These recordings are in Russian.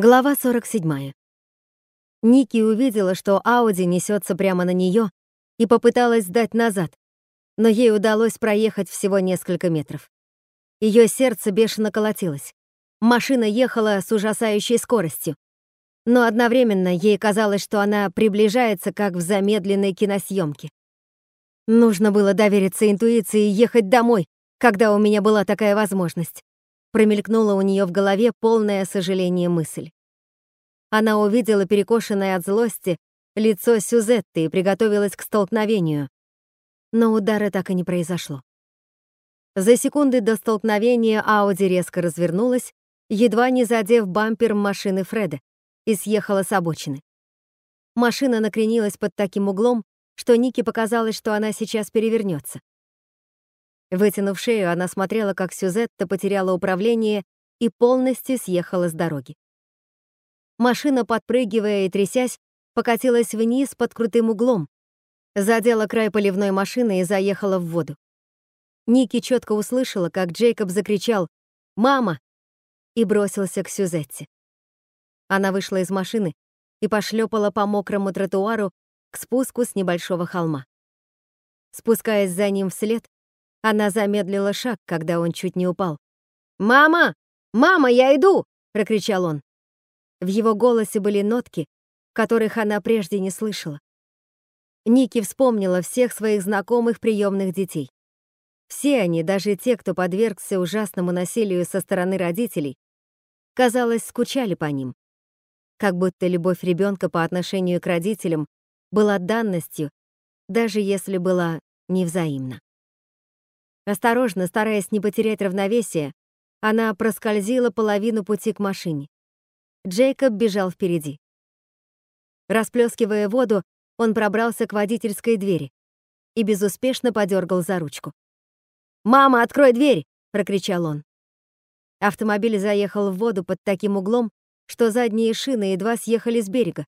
Глава 47. Ники увидела, что Ауди несется прямо на нее и попыталась сдать назад, но ей удалось проехать всего несколько метров. Ее сердце бешено колотилось. Машина ехала с ужасающей скоростью, но одновременно ей казалось, что она приближается, как в замедленной киносъемке. Нужно было довериться интуиции и ехать домой, когда у меня была такая возможность промелькнула у нее в голове полное сожаление мысль. Она увидела перекошенное от злости лицо Сюзетты и приготовилась к столкновению. Но удара так и не произошло. За секунды до столкновения Ауди резко развернулась, едва не задев бампер машины Фреда, и съехала с обочины. Машина накренилась под таким углом, что Нике показалось, что она сейчас перевернется. Вытянув шею, она смотрела, как Сюзетта потеряла управление и полностью съехала с дороги. Машина, подпрыгивая и трясясь, покатилась вниз под крутым углом, задела край поливной машины и заехала в воду. Ники четко услышала, как Джейкоб закричал «Мама!» и бросился к Сюзетте. Она вышла из машины и пошлепала по мокрому тротуару к спуску с небольшого холма. Спускаясь за ним вслед, она замедлила шаг, когда он чуть не упал. «Мама! Мама, я иду!» — прокричал он. В его голосе были нотки, которых она прежде не слышала. Ники вспомнила всех своих знакомых приемных детей. Все они, даже те, кто подвергся ужасному насилию со стороны родителей, казалось, скучали по ним. Как будто любовь ребенка по отношению к родителям была данностью, даже если была невзаимна. Осторожно, стараясь не потерять равновесие, она проскользила половину пути к машине. Джейкоб бежал впереди. Расплескивая воду, он пробрался к водительской двери и безуспешно подергал за ручку. «Мама, открой дверь!» — прокричал он. Автомобиль заехал в воду под таким углом, что задние шины едва съехали с берега,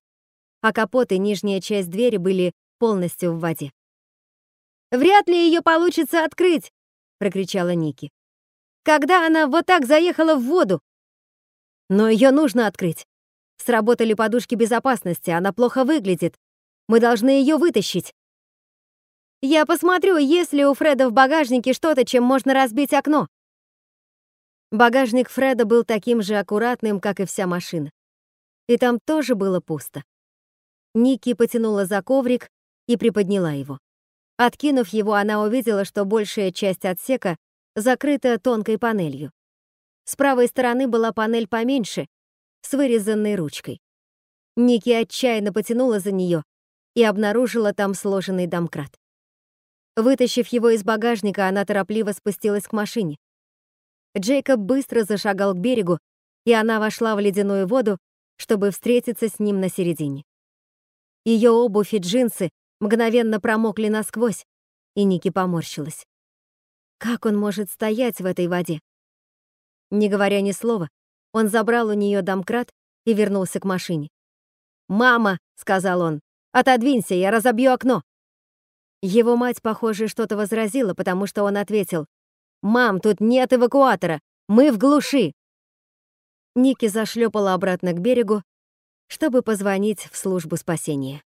а капот и нижняя часть двери были полностью в воде. «Вряд ли ее получится открыть!» Прокричала Ники. Когда она вот так заехала в воду? Но ее нужно открыть. Сработали подушки безопасности, она плохо выглядит. Мы должны ее вытащить. Я посмотрю, есть ли у Фреда в багажнике что-то, чем можно разбить окно. Багажник Фреда был таким же аккуратным, как и вся машина. И там тоже было пусто. Ники потянула за коврик и приподняла его. Откинув его, она увидела, что большая часть отсека закрыта тонкой панелью. С правой стороны была панель поменьше, с вырезанной ручкой. Ники отчаянно потянула за нее и обнаружила там сложенный домкрат. Вытащив его из багажника, она торопливо спустилась к машине. Джейкоб быстро зашагал к берегу, и она вошла в ледяную воду, чтобы встретиться с ним на середине. Ее обувь и джинсы мгновенно промокли насквозь, и Ники поморщилась. Как он может стоять в этой воде? Не говоря ни слова, он забрал у нее домкрат и вернулся к машине. «Мама!» — сказал он. «Отодвинься, я разобью окно!» Его мать, похоже, что-то возразила, потому что он ответил. «Мам, тут нет эвакуатора! Мы в глуши!» Ники зашлепала обратно к берегу, чтобы позвонить в службу спасения.